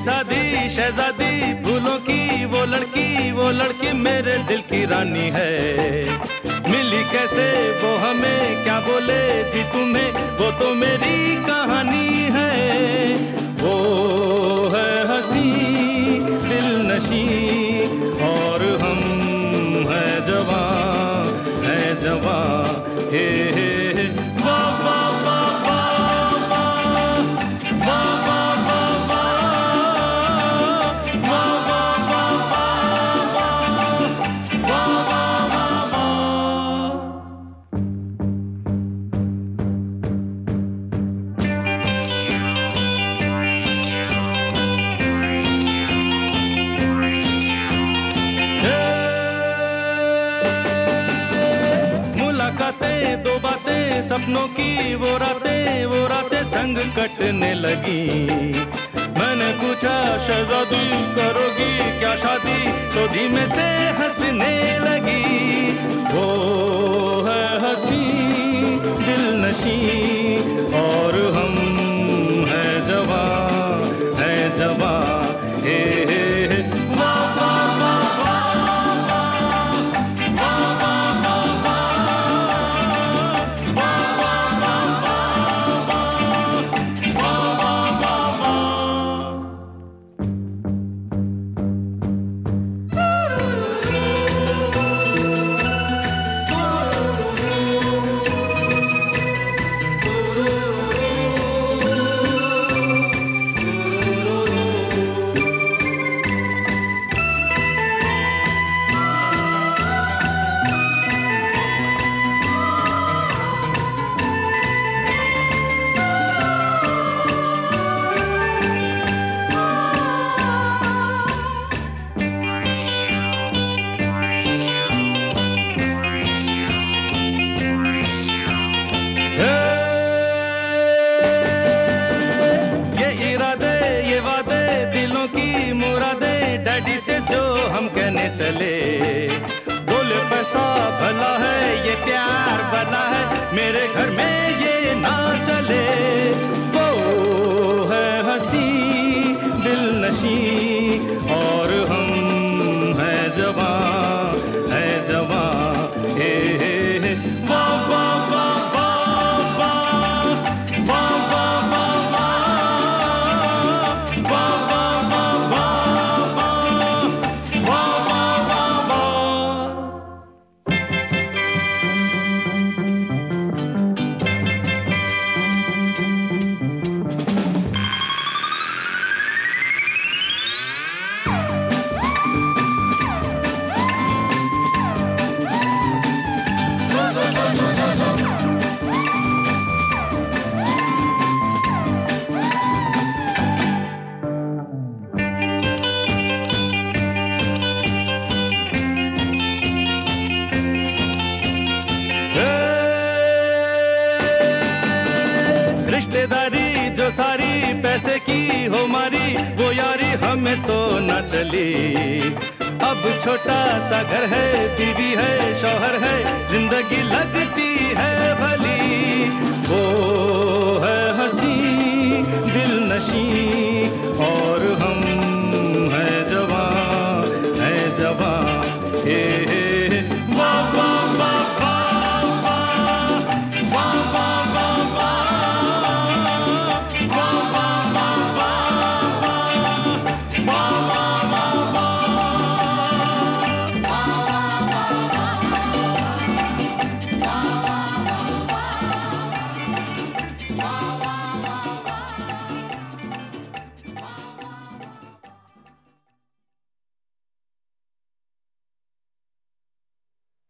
सादी शहजादी, फूलों की, वो लड़की वो लड़की मेरे दिल की रानी है। मिली कैसे, वो हमें क्या बोले? जी तुम्हें, वो तो मेरी कहानी। मुलाकातें दो बातें सपनों की, वो रातें वो रातें संग कटने लगी। मैंने पूछा, शहजादी करोगी क्या शादी? तो धीमे से हंसने लगी। चले। बोले, पैसा भला है, ये प्यार भला है, मेरे घर में ये ना चले। वो है हँसी दिल नशी रिश्तेदारी जो सारी पैसे की हो मारी, वो यारी हमें तो न चली। अब छोटा सा घर है, बीवी है, शोहर है, ज़िंदगी लगती है भली। वो है हसी दिल नशी